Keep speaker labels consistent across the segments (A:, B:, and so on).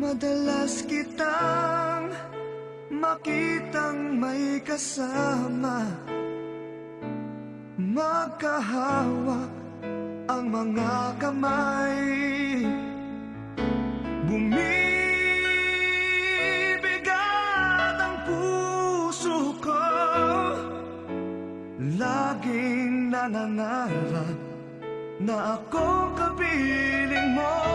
A: Madalas kitang makitang may kasama. Magkahawak ang mga kamay. Bumibigat ang puso ko. Laging nanangarap na ako kapiling mo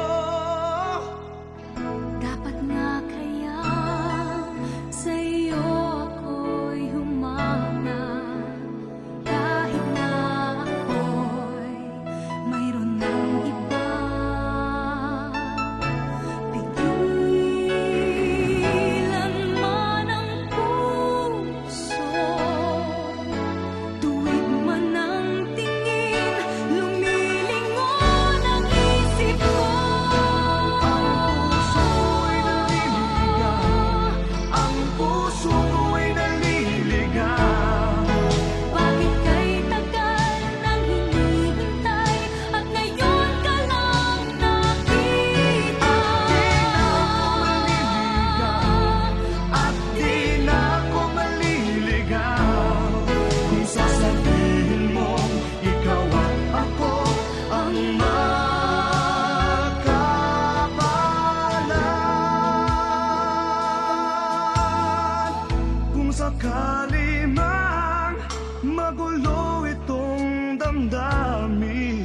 A: Magulo itong damdamin.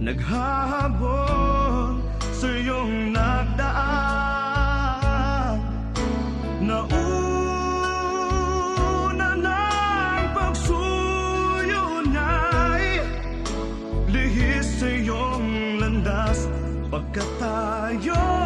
A: Naghahabol sa iyong nagdaan Nauna ng pagsuyo na'y Lihis sa iyong landas. Pagkat tayo